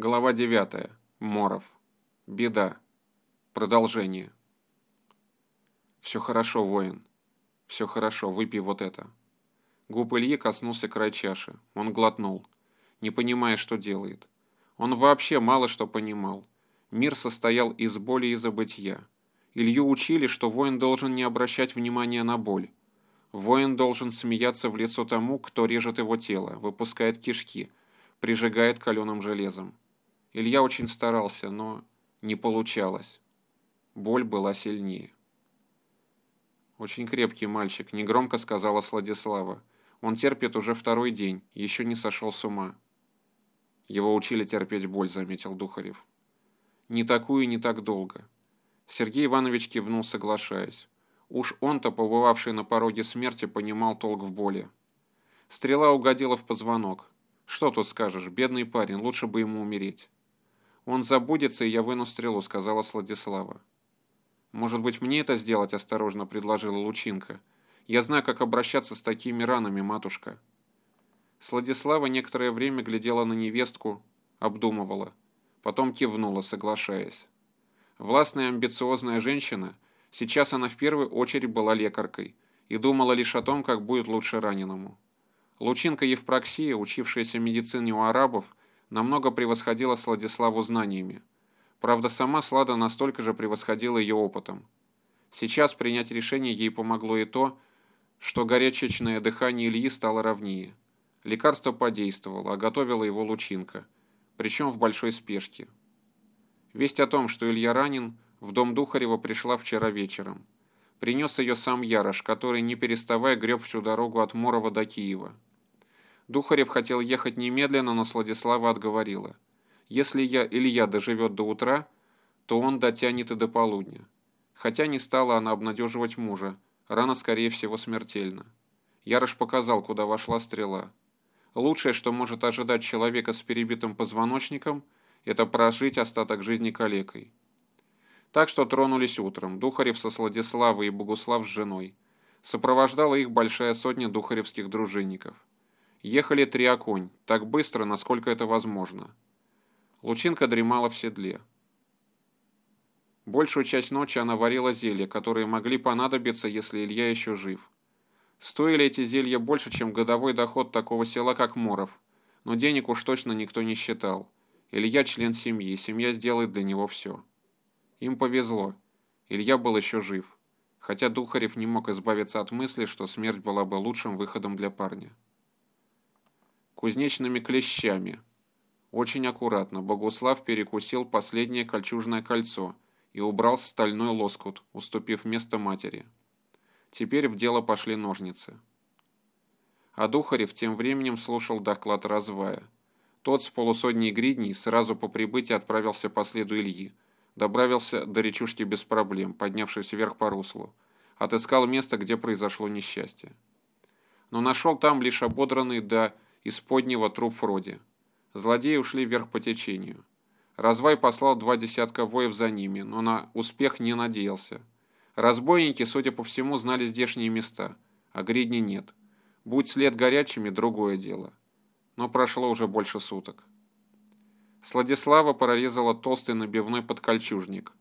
Глава 9. Моров. Беда. Продолжение. Все хорошо, воин. Все хорошо, выпей вот это. Губ Ильи коснулся край чаши. Он глотнул, не понимая, что делает. Он вообще мало что понимал. Мир состоял из боли и забытья. Илью учили, что воин должен не обращать внимания на боль. Воин должен смеяться в лицо тому, кто режет его тело, выпускает кишки, прижигает каленым железом. Илья очень старался, но не получалось. Боль была сильнее. «Очень крепкий мальчик», — негромко сказала Сладислава. «Он терпит уже второй день, еще не сошел с ума». «Его учили терпеть боль», — заметил Духарев. «Не такую и не так долго». Сергей Иванович кивнул, соглашаясь. Уж он-то, побывавший на пороге смерти, понимал толк в боли. Стрела угодила в позвонок. Что тут скажешь, бедный парень, лучше бы ему умереть. «Он забудется, и я выну стрелу», — сказала Сладислава. «Может быть, мне это сделать?» — осторожно предложила Лучинка. «Я знаю, как обращаться с такими ранами, матушка». Сладислава некоторое время глядела на невестку, обдумывала. Потом кивнула, соглашаясь. Властная амбициозная женщина, сейчас она в первую очередь была лекаркой и думала лишь о том, как будет лучше раненому. Лучинка Евпроксия, учившаяся медицине у арабов, намного превосходила Сладиславу знаниями. Правда, сама Слада настолько же превосходила ее опытом. Сейчас принять решение ей помогло и то, что горячечное дыхание Ильи стало ровнее. Лекарство подействовало, а готовила его лучинка, причем в большой спешке. Весть о том, что Илья ранен, в дом Духарева пришла вчера вечером. Принес ее сам Ярош, который, не переставая, греб всю дорогу от Морова до Киева. Духарев хотел ехать немедленно, но Сладислава отговорила. Если я Илья доживет до утра, то он дотянет и до полудня. Хотя не стала она обнадеживать мужа, рана, скорее всего, смертельна. Ярош показал, куда вошла стрела. Лучшее, что может ожидать человека с перебитым позвоночником, это прожить остаток жизни калекой. Так что тронулись утром, Духарев со Сладиславой и Богуслав с женой. Сопровождала их большая сотня духаревских дружинников. Ехали три оконь, так быстро, насколько это возможно. Лучинка дремала в седле. Большую часть ночи она варила зелья, которые могли понадобиться, если Илья еще жив. Стоили эти зелья больше, чем годовой доход такого села, как Моров, но денег уж точно никто не считал. Илья член семьи, семья сделает для него все. Им повезло. Илья был еще жив, хотя Духарев не мог избавиться от мысли, что смерть была бы лучшим выходом для парня кузнечными клещами. Очень аккуратно Богуслав перекусил последнее кольчужное кольцо и убрал стальной лоскут, уступив место матери. Теперь в дело пошли ножницы. А Духарев тем временем слушал доклад развая. Тот с полусотней гридней сразу по прибытии отправился по следу Ильи. Добравился до речушки без проблем, поднявшись вверх по руслу. Отыскал место, где произошло несчастье. Но нашел там лишь ободранный до из поднего труп Фроди. Злодеи ушли вверх по течению. Развай послал два десятка воев за ними, но на успех не надеялся. Разбойники, судя по всему, знали здешние места, а гридни нет. Будь след горячими, другое дело. Но прошло уже больше суток. Сладислава прорезала толстый набивной подкольчужник.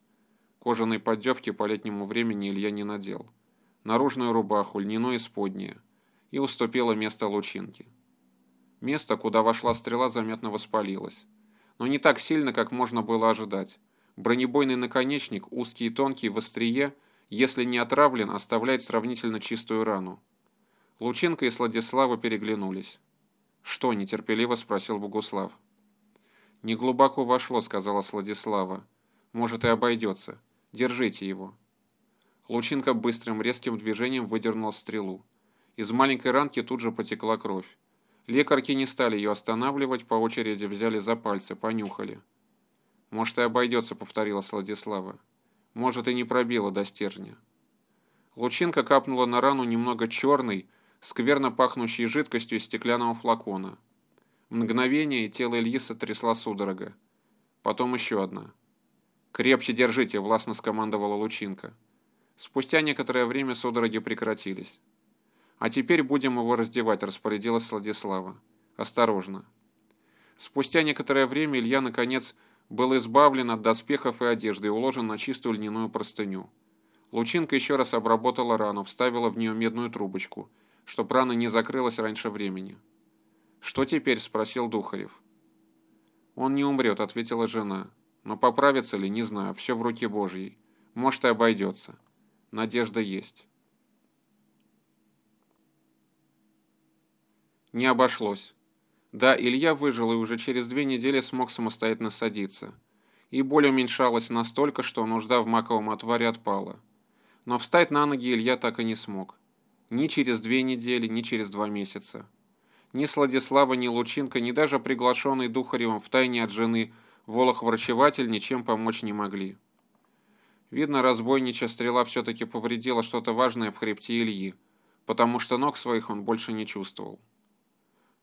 Кожаной поддевки по летнему времени Илья не надел. Наружную рубаху, льняное исподнее. И уступила место лучинки. Место, куда вошла стрела, заметно воспалилось. Но не так сильно, как можно было ожидать. Бронебойный наконечник, узкий и тонкий в острие, если не отравлен, оставляет сравнительно чистую рану. Лучинка и Сладислава переглянулись. «Что?» – нетерпеливо спросил Богуслав. «Не глубоко вошло», – сказала Сладислава. «Может, и обойдется. Держите его». Лучинка быстрым резким движением выдернула стрелу. Из маленькой ранки тут же потекла кровь. Лекарки не стали ее останавливать, по очереди взяли за пальцы, понюхали. «Может, и обойдется», — повторила Сладислава. «Может, и не пробила до стержня». Лучинка капнула на рану немного черной, скверно пахнущей жидкостью из стеклянного флакона. Мгновение, тело Ильи сотрясла судорога. Потом еще одна. «Крепче держите», — властно скомандовала Лучинка. Спустя некоторое время судороги прекратились. «А теперь будем его раздевать», – распорядилась Сладислава. «Осторожно». Спустя некоторое время Илья, наконец, был избавлен от доспехов и одежды и уложен на чистую льняную простыню. Лучинка еще раз обработала рану, вставила в нее медную трубочку, чтоб рана не закрылась раньше времени. «Что теперь?» – спросил Духарев. «Он не умрет», – ответила жена. «Но поправится ли, не знаю, все в руке Божьей. Может, и обойдется. Надежда есть». Не обошлось. Да, Илья выжил и уже через две недели смог самостоятельно садиться. И боль уменьшалась настолько, что нужда в маковом отваре отпала. Но встать на ноги Илья так и не смог. Ни через две недели, ни через два месяца. Ни Сладислава, ни Лучинка, ни даже приглашенный Духаревым втайне от жены Волох-врачеватель ничем помочь не могли. Видно, разбойничья стрела все-таки повредила что-то важное в хребте Ильи, потому что ног своих он больше не чувствовал.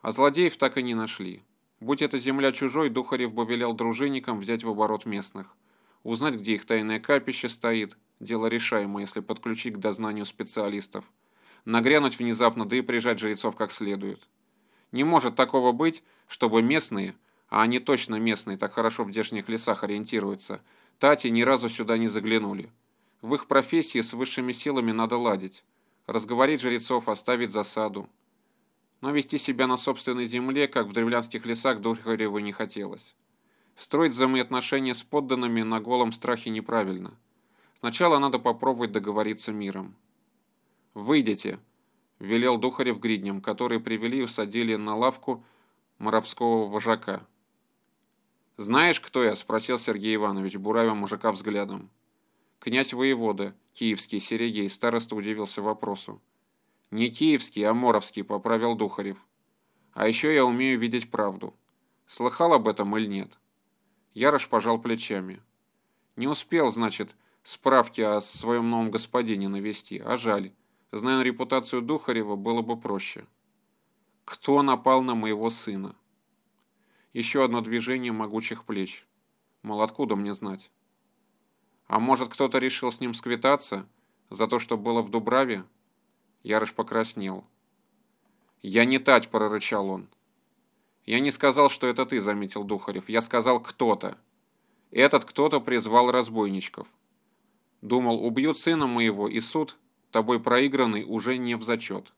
А злодеев так и не нашли. Будь это земля чужой, Духарев бы велел дружинникам взять в оборот местных. Узнать, где их тайное капище стоит. Дело решаемое, если подключить к дознанию специалистов. Нагрянуть внезапно, да и прижать жрецов как следует. Не может такого быть, чтобы местные, а они точно местные, так хорошо в здешних лесах ориентируются, тати ни разу сюда не заглянули. В их профессии с высшими силами надо ладить. Разговорить жрецов, оставить засаду но вести себя на собственной земле, как в древлянских лесах, Духареву не хотелось. Строить взаимоотношения с подданными на голом страхе неправильно. Сначала надо попробовать договориться миром. «Выйдите», – велел Духарев гридням, которые привели и усадили на лавку моровского вожака. «Знаешь, кто я?» – спросил Сергей Иванович, буравя мужика взглядом. Князь воевода, киевский Серегей, староста удивился вопросу. «Не киевский, а моровский», — поправил Духарев. «А еще я умею видеть правду. Слыхал об этом или нет?» Ярош пожал плечами. «Не успел, значит, справки о своем новом господине навести, а жаль. Зная репутацию Духарева, было бы проще». «Кто напал на моего сына?» Еще одно движение могучих плеч. Мол, откуда мне знать? А может, кто-то решил с ним сквитаться за то, что было в Дубраве? Ярыш покраснел. «Я не тать», — прорычал он. «Я не сказал, что это ты», — заметил Духарев. «Я сказал кто-то. Этот кто-то призвал разбойничков. Думал, убьют сына моего, и суд, тобой проигранный, уже не в зачет».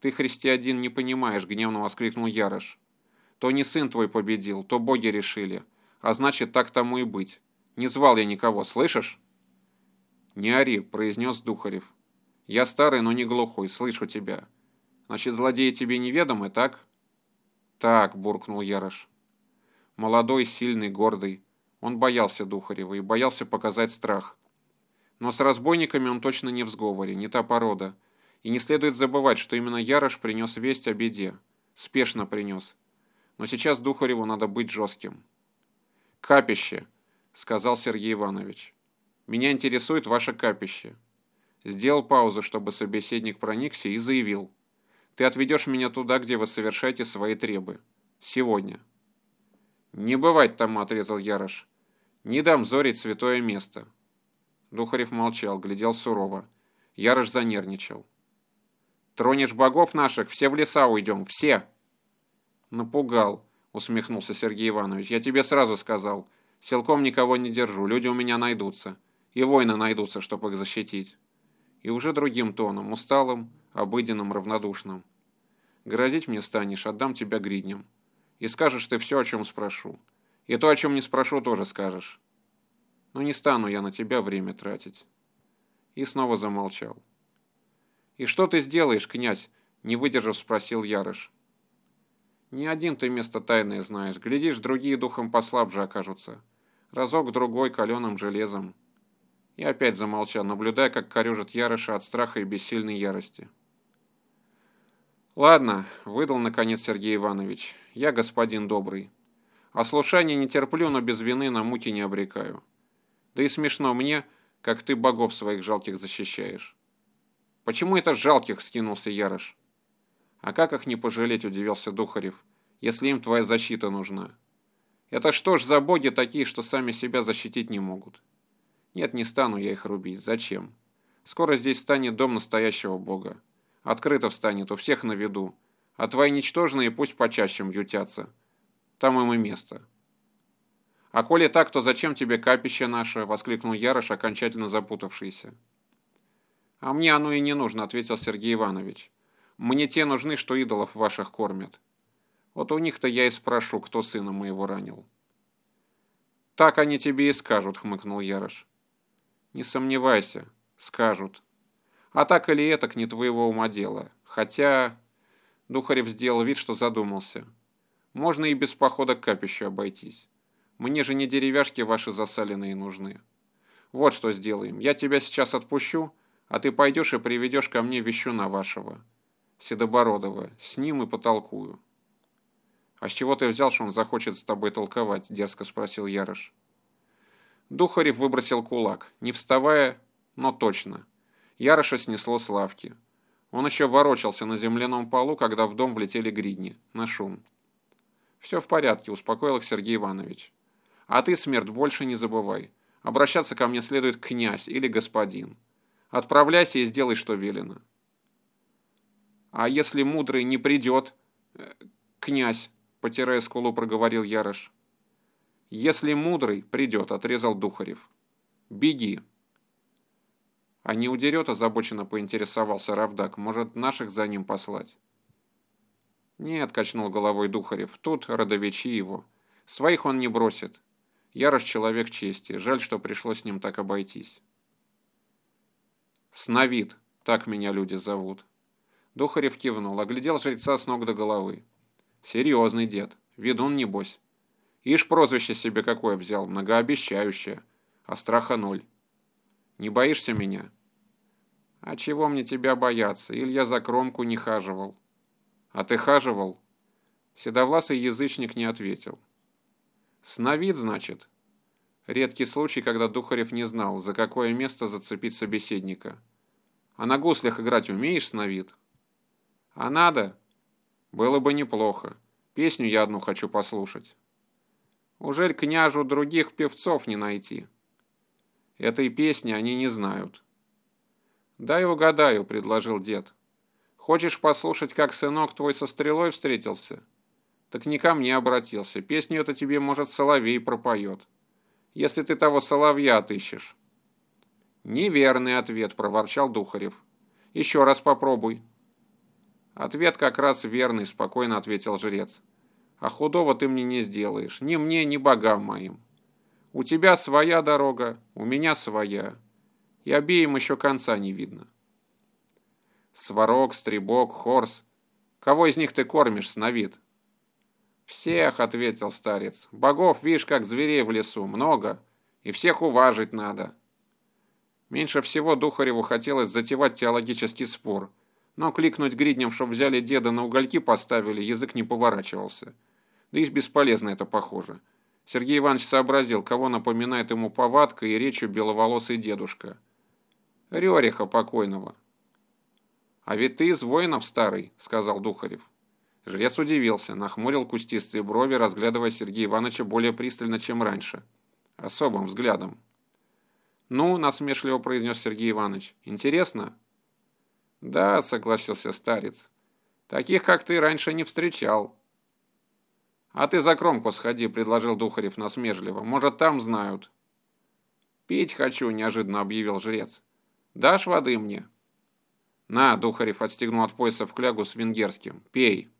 «Ты, христианин, не понимаешь», — гневно воскликнул Ярош. «То не сын твой победил, то боги решили. А значит, так тому и быть. Не звал я никого, слышишь?» «Не ори», — произнес Духарев. Я старый, но не глухой, слышу тебя. Значит, злодеи тебе неведомы, так? Так, буркнул Ярош. Молодой, сильный, гордый. Он боялся Духарева и боялся показать страх. Но с разбойниками он точно не в сговоре, не та порода. И не следует забывать, что именно Ярош принес весть о беде. Спешно принес. Но сейчас Духареву надо быть жестким. «Капище», — сказал Сергей Иванович. «Меня интересует ваше капище. Сделал паузу, чтобы собеседник проникся, и заявил. «Ты отведешь меня туда, где вы совершаете свои требы. Сегодня». «Не бывать там», — отрезал Ярош. «Не дам зорить святое место». Духарев молчал, глядел сурово. Ярош занервничал. «Тронешь богов наших, все в леса уйдем, все!» «Напугал», — усмехнулся Сергей Иванович. «Я тебе сразу сказал. Силком никого не держу, люди у меня найдутся. И воины найдутся, чтобы их защитить» и уже другим тоном, усталым, обыденным, равнодушным. «Грозить мне станешь, отдам тебя гридням. И скажешь ты все, о чем спрошу. И то, о чем не спрошу, тоже скажешь. Но не стану я на тебя время тратить». И снова замолчал. «И что ты сделаешь, князь?» — не выдержав, спросил Ярыш. «Не один ты место тайное знаешь. Глядишь, другие духом послабже окажутся. Разок-другой каленым железом». И опять замолчал, наблюдая, как корежит Ярыша от страха и бессильной ярости. «Ладно», — выдал наконец Сергей Иванович, — «я господин добрый. Ослушание не терплю, но без вины на муки не обрекаю. Да и смешно мне, как ты богов своих жалких защищаешь». «Почему это жалких?» — скинулся Ярыш. «А как их не пожалеть?» — удивился Духарев, — «если им твоя защита нужна. Это что ж за боги такие, что сами себя защитить не могут?» Нет, не стану я их рубить. Зачем? Скоро здесь станет дом настоящего бога. Открыто встанет, у всех на виду. А твои ничтожные пусть почаще ютятся. Там им и место. «А коли так, то зачем тебе капище наше?» — воскликнул Ярош, окончательно запутавшийся. «А мне оно и не нужно», — ответил Сергей Иванович. «Мне те нужны, что идолов ваших кормят. Вот у них-то я и спрошу, кто сына моего ранил». «Так они тебе и скажут», — хмыкнул Ярош. «Не сомневайся, скажут. А так или этак не твоего ума дело. Хотя...» Духарев сделал вид, что задумался. «Можно и без похода к капищу обойтись». Мне же не деревяшки ваши засаленные нужны. Вот что сделаем. Я тебя сейчас отпущу, а ты пойдешь и приведешь ко мне вещуна вашего, Седобородова. С ним и потолкую». «А с чего ты взял, что он захочет с тобой толковать?» – дерзко спросил Ярош. Духарев выбросил кулак, не вставая, но точно. Яроша снесло с лавки. Он еще ворочался на земляном полу, когда в дом влетели гридни, на шум. «Все в порядке», – успокоил их Сергей Иванович. А ты, смерть, больше не забывай. Обращаться ко мне следует князь или господин. Отправляйся и сделай, что велено. А если мудрый не придет, э, князь, потирая скулу, проговорил Ярош. Если мудрый придет, отрезал Духарев. Беги. А не удерет, озабоченно поинтересовался Равдак. Может, наших за ним послать? Нет, качнул головой Духарев. Тут родовичи его. Своих он не бросит. Ярош человек чести, жаль, что пришлось с ним так обойтись. Сновид, так меня люди зовут. Духарев кивнул, оглядел жреца с ног до головы. Серьезный дед, ведун небось. Ишь прозвище себе какое взял, многообещающее, а страха ноль. Не боишься меня? А чего мне тебя бояться, или я за кромку не хаживал? А ты хаживал? Седовласый язычник не ответил. Сновид, значит? Редкий случай, когда Духарев не знал, за какое место зацепить собеседника. А на гуслях играть умеешь, Сновид? А надо? Было бы неплохо. Песню я одну хочу послушать. Ужель княжу других певцов не найти? Этой песни они не знают. «Дай угадаю», — предложил дед. «Хочешь послушать, как сынок твой со стрелой встретился?» Так не ко мне обратился. Песню это тебе, может, соловей пропоет. Если ты того соловья отыщешь. Неверный ответ, проворчал Духарев. Еще раз попробуй. Ответ как раз верный, спокойно ответил жрец. А худого ты мне не сделаешь. Ни мне, ни богам моим. У тебя своя дорога, у меня своя. И обеим еще конца не видно. Сварог, Стребок, Хорс. Кого из них ты кормишь, Сновид? «Всех», — ответил старец. «Богов, видишь, как зверей в лесу, много, и всех уважить надо». Меньше всего Духареву хотелось затевать теологический спор, но кликнуть гридням, чтоб взяли деда на угольки поставили, язык не поворачивался. Да и бесполезно это похоже. Сергей Иванович сообразил, кого напоминает ему повадка и речью беловолосый дедушка. Рериха покойного. «А ведь ты из воинов старый», — сказал Духарев. Жрец удивился, нахмурил кустистые брови, разглядывая Сергея Ивановича более пристально, чем раньше. Особым взглядом. «Ну», — насмешливо произнес Сергей Иванович, — «интересно?» «Да», — согласился старец. «Таких, как ты, раньше не встречал». «А ты за кромку сходи», — предложил Духарев насмешливо. «Может, там знают». «Пить хочу», — неожиданно объявил жрец. «Дашь воды мне?» «На», — Духарев отстегнул от пояса в клягу с венгерским. «Пей».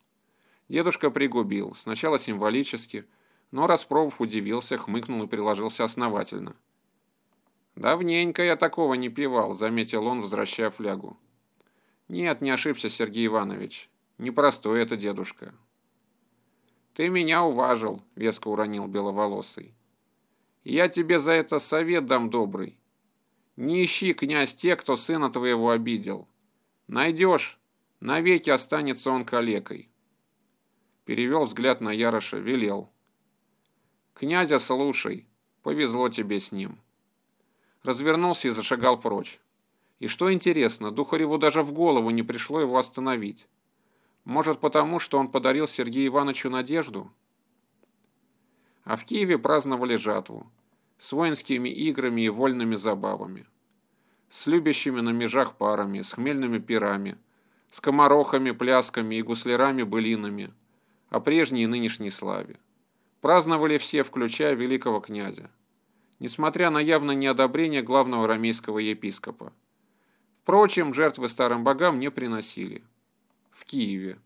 Дедушка пригубил, сначала символически, но, распробовав, удивился, хмыкнул и приложился основательно. «Давненько я такого не пивал», — заметил он, возвращая флягу. «Нет, не ошибся, Сергей Иванович. Непростой это дедушка». «Ты меня уважил», — веско уронил беловолосый. «Я тебе за это совет дам добрый. Не ищи, князь, те, кто сына твоего обидел. Найдешь, навеки останется он калекой» перевел взгляд на Яроша, велел. «Князя слушай, повезло тебе с ним». Развернулся и зашагал прочь. И что интересно, Духареву даже в голову не пришло его остановить. Может, потому, что он подарил Сергею Ивановичу надежду? А в Киеве праздновали жатву. С воинскими играми и вольными забавами. С любящими на межах парами, с хмельными пирами, с комарохами, плясками и гуслярами-былинами – о прежней и нынешней славе. Праздновали все, включая великого князя. Несмотря на явное неодобрение главного рамейского епископа. Впрочем, жертвы старым богам не приносили. В Киеве.